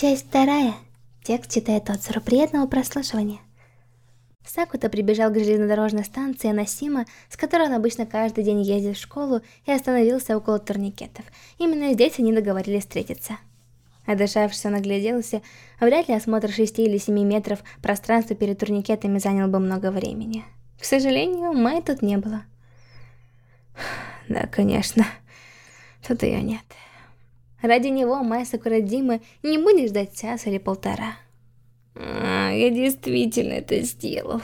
Часть вторая. Текст читает Оцеру. Приятного прослушивания. Сакута прибежал к железнодорожной станции Анасима, с которой он обычно каждый день ездит в школу, и остановился около турникетов. Именно здесь они договорились встретиться. Отдышавшись, он огляделся. Вряд ли осмотр 6 или 7 метров пространства перед турникетами занял бы много времени. К сожалению, Май тут не было. Да, конечно. Тут ее нет. Ради него Май Сакурадимы не будет ждать час или полтора. А, я действительно это сделал.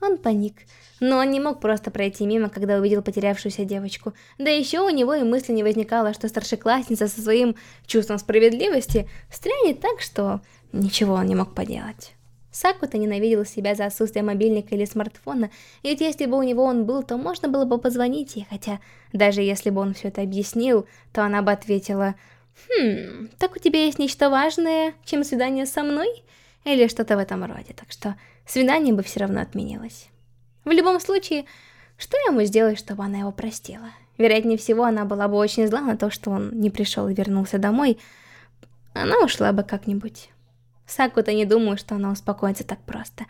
Он паник, но он не мог просто пройти мимо, когда увидел потерявшуюся девочку. Да еще у него и мысли не возникало, что старшеклассница со своим чувством справедливости стрянет так, что ничего он не мог поделать. Сакута ненавидел себя за отсутствие мобильника или смартфона, ведь если бы у него он был, то можно было бы позвонить ей, хотя даже если бы он все это объяснил, то она бы ответила «Хм, так у тебя есть нечто важное, чем свидание со мной?» или что-то в этом роде, так что свидание бы все равно отменилось. В любом случае, что ему сделать, чтобы она его простила? Вероятнее всего, она была бы очень зла на то, что он не пришел и вернулся домой, она ушла бы как-нибудь. Сакута не думал, что она успокоится так просто.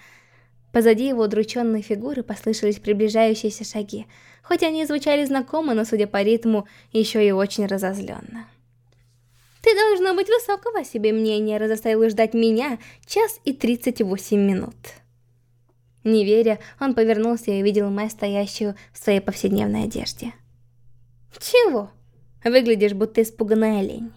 Позади его удрученной фигуры послышались приближающиеся шаги, хоть они звучали знакомо, но, судя по ритму, еще и очень разозленно. «Ты должно быть высокого себе мнения, раз заставила ждать меня час и 38 минут». Не веря, он повернулся и увидел Мэй, стоящую в своей повседневной одежде. «Чего? Выглядишь, будто испуганная олень».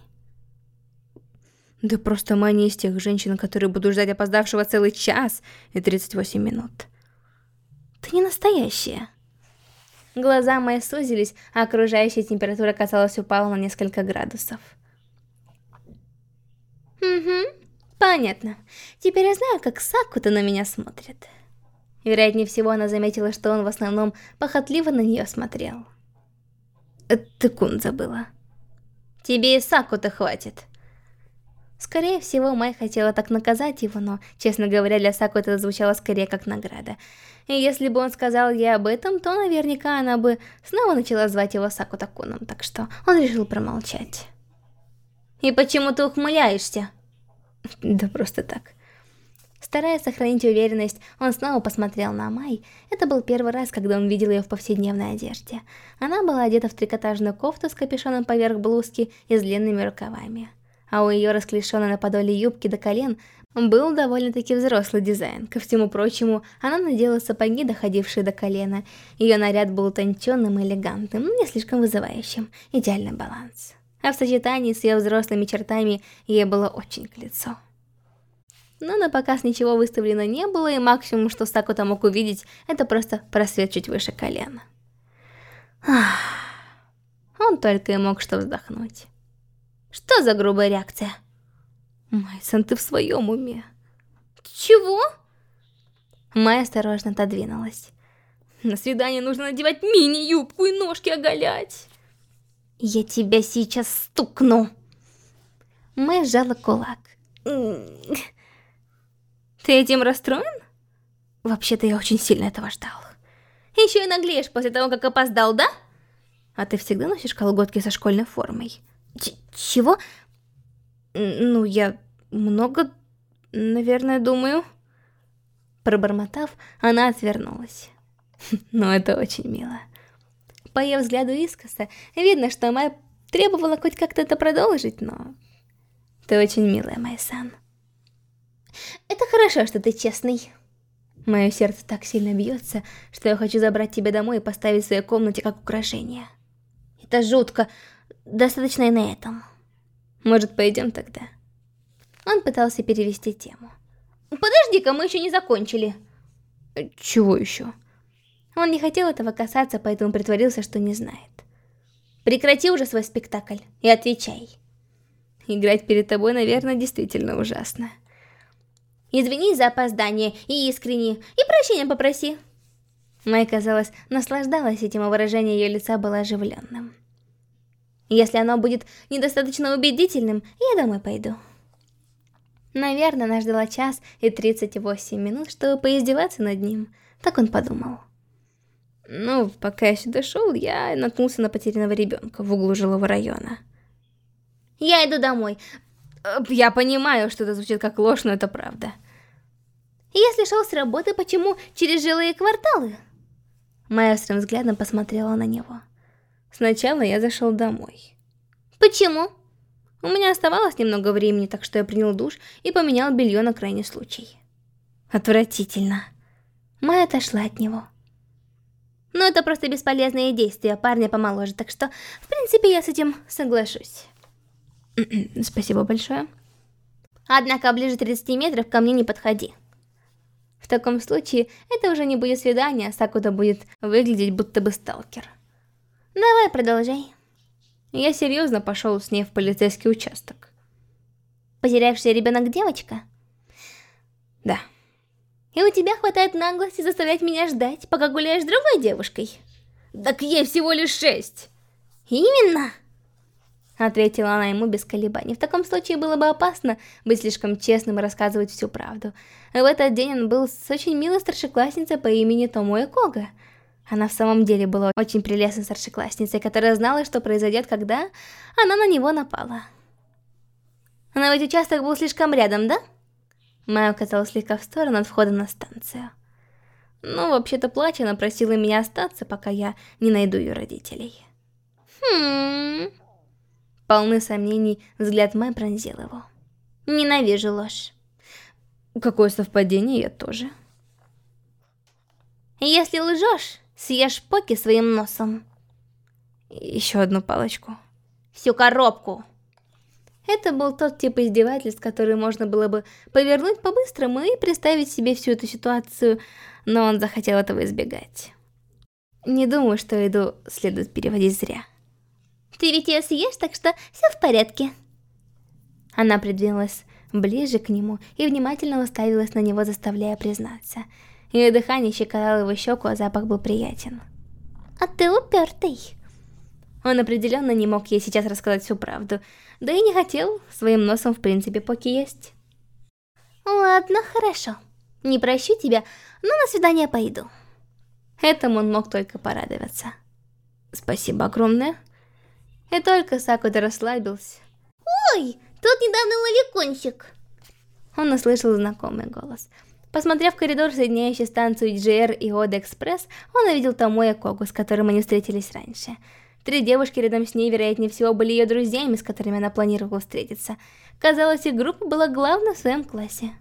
Да просто мания из тех женщин, которые будут ждать опоздавшего целый час и 38 минут. Ты не настоящая. Глаза мои сузились, а окружающая температура, казалось, упала на несколько градусов. Угу, понятно. Теперь я знаю, как Сакута на меня смотрит. Вероятнее всего, она заметила, что он в основном похотливо на нее смотрел. Это Кун забыла. Тебе и Сакута хватит. Скорее всего, Май хотела так наказать его, но, честно говоря, для Саку это звучало скорее как награда. И если бы он сказал ей об этом, то наверняка она бы снова начала звать его Саку Такуном, так что он решил промолчать. «И почему ты ухмыляешься?» «Да просто так». Стараясь сохранить уверенность, он снова посмотрел на Май. Это был первый раз, когда он видел ее в повседневной одежде. Она была одета в трикотажную кофту с капюшоном поверх блузки и с длинными рукавами а у ее расклешенной на подоле юбки до колен был довольно-таки взрослый дизайн. Ко всему прочему, она надела сапоги, доходившие до колена. Ее наряд был утонченным и элегантным, не слишком вызывающим. Идеальный баланс. А в сочетании с ее взрослыми чертами ей было очень к лицу. Но на показ ничего выставлено не было, и максимум, что Сакута мог увидеть, это просто просвет чуть выше колена. Он только и мог что вздохнуть. Что за грубая реакция? Майсон, ты в своем уме? Чего? Майя осторожно отодвинулась. На свидание нужно надевать мини-юбку и ножки оголять. Я тебя сейчас стукну. Майя сжала кулак. Ты этим расстроен? Вообще-то я очень сильно этого ждал. Еще и наглеешь после того, как опоздал, да? А ты всегда носишь колготки со школьной формой? Ч чего? Ну, я много, наверное, думаю. Пробормотав, она отвернулась. Но это очень мило. По ее взгляду искоса, видно, что Май требовала хоть как-то это продолжить, но... Ты очень милая, Май-сан. Это хорошо, что ты честный. Мое сердце так сильно бьется, что я хочу забрать тебя домой и поставить в своей комнате как украшение. Это жутко. Достаточно и на этом. Может, пойдем тогда? Он пытался перевести тему. Подожди-ка, мы еще не закончили. Чего еще? Он не хотел этого касаться, поэтому притворился, что не знает. Прекрати уже свой спектакль и отвечай. Играть перед тобой, наверное, действительно ужасно. Извини за опоздание и искренне, и прощения попроси. Май, казалось, наслаждалась этим, а выражение ее лица было оживленным. Если оно будет недостаточно убедительным, я домой пойду. Наверное, она ждала час и 38 минут, чтобы поиздеваться над ним. Так он подумал. Ну, пока я сюда шел, я наткнулся на потерянного ребенка в углу жилого района. Я иду домой. Я понимаю, что это звучит как ложь, но это правда. Если шел с работы, почему через жилые кварталы? Острым взглядом посмотрела на него. Сначала я зашел домой. Почему? У меня оставалось немного времени, так что я принял душ и поменял белье на крайний случай. Отвратительно. Майя отошла от него. Но это просто бесполезные действия парня помоложе, так что, в принципе, я с этим соглашусь. Спасибо большое. Однако ближе 30 метров ко мне не подходи. В таком случае, это уже не будет свидание, а Сакута будет выглядеть будто бы сталкер. Давай, продолжай. Я серьезно пошел с ней в полицейский участок. Потерявшая ребенок девочка? Да. И у тебя хватает наглости заставлять меня ждать, пока гуляешь с другой девушкой? Так ей всего лишь шесть. Именно. Ответила она ему без колебаний. В таком случае было бы опасно быть слишком честным и рассказывать всю правду. В этот день он был с очень милой старшеклассницей по имени Томуэ Кога. Она в самом деле была очень прелестной старшеклассницей, которая знала, что произойдет, когда она на него напала. Но ведь участок был слишком рядом, да? Майя указала слегка в сторону от входа на станцию. Ну, вообще-то плача, она просила меня остаться, пока я не найду ее родителей. Хм... Полный сомнений, взгляд Май пронзил его. Ненавижу ложь. Какое совпадение, я тоже. Если лжешь, съешь поки своим носом. Еще одну палочку. Всю коробку. Это был тот тип издевательств, который можно было бы повернуть по-быстрому и представить себе всю эту ситуацию, но он захотел этого избегать. Не думаю, что еду следует переводить зря. Ты ведь ее съешь, так что все в порядке. Она придвинулась ближе к нему и внимательно уставилась на него, заставляя признаться. Ее дыхание щекотало его щеку, а запах был приятен. А ты упертый. Он определенно не мог ей сейчас рассказать всю правду, да и не хотел своим носом в принципе поки есть. Ладно, хорошо. Не прощу тебя, но на свидание пойду. Этому он мог только порадоваться. Спасибо огромное. И только Сакуда расслабился. Ой, тут недавно лоликончик. Он услышал знакомый голос. Посмотрев коридор, соединяющий станцию GR и Ода Экспресс, он увидел Томоя Когу, с которым они встретились раньше. Три девушки рядом с ней, вероятнее всего, были ее друзьями, с которыми она планировала встретиться. Казалось, их группа была главной в своем классе.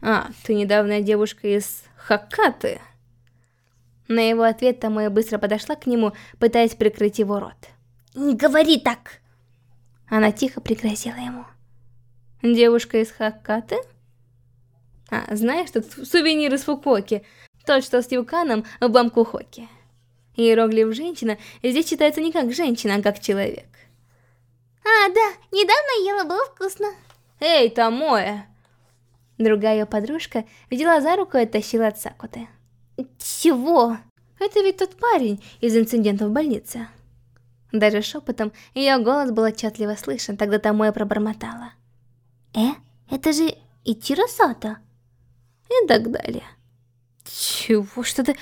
«А, ты недавняя девушка из Хакаты?» На его ответ Томоя быстро подошла к нему, пытаясь прикрыть его рот. Не говори так! Она тихо пригрозила ему. Девушка из Хаккаты? А, знаешь, тут сувенир из Фукоки. Тот, что с Юканом в Бамкухоке. Иероглиф «женщина» здесь читается не как женщина, а как человек. А, да, недавно ела, было вкусно. Эй, Томоя! Другая ее подружка взяла за руку и оттащила от Сакуты. Чего? Это ведь тот парень из инцидента в больнице. Даже шепотом ее голос был отчетливо слышен, тогда Томоя пробормотала. «Э, это же Итиро Сато?» И так далее. Чего, что ты...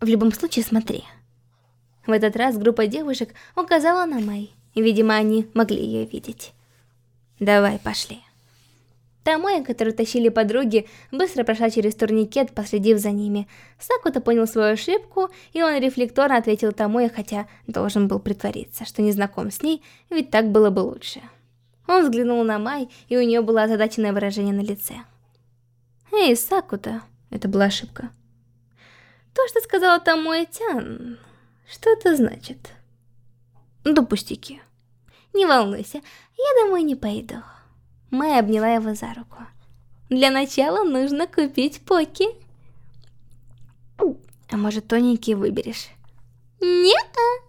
В любом случае, смотри. В этот раз группа девушек указала на Май. Видимо, они могли ее видеть. Давай, пошли. Тамоя, которую тащили подруги, быстро прошла через турникет, последив за ними. Сакута понял свою ошибку, и он рефлекторно ответил Тамоя, хотя должен был притвориться, что не знаком с ней, ведь так было бы лучше. Он взглянул на Май, и у нее было озадаченное выражение на лице. «Эй, Сакута!» Это была ошибка. «То, что сказала Тамоя Тян, что это значит?» «Да пустяки. Не волнуйся, я домой не пойду». Мэй обняла его за руку. Для начала нужно купить поки. А может, тоненькие выберешь? Не-а.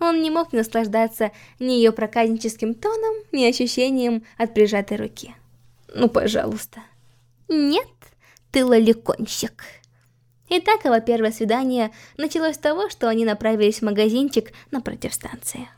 Он не мог наслаждаться ни ее проказническим тоном, ни ощущением от прижатой руки. Ну, пожалуйста. Нет, ты лоликонщик. Итак, его первое свидание началось с того, что они направились в магазинчик напротив станции.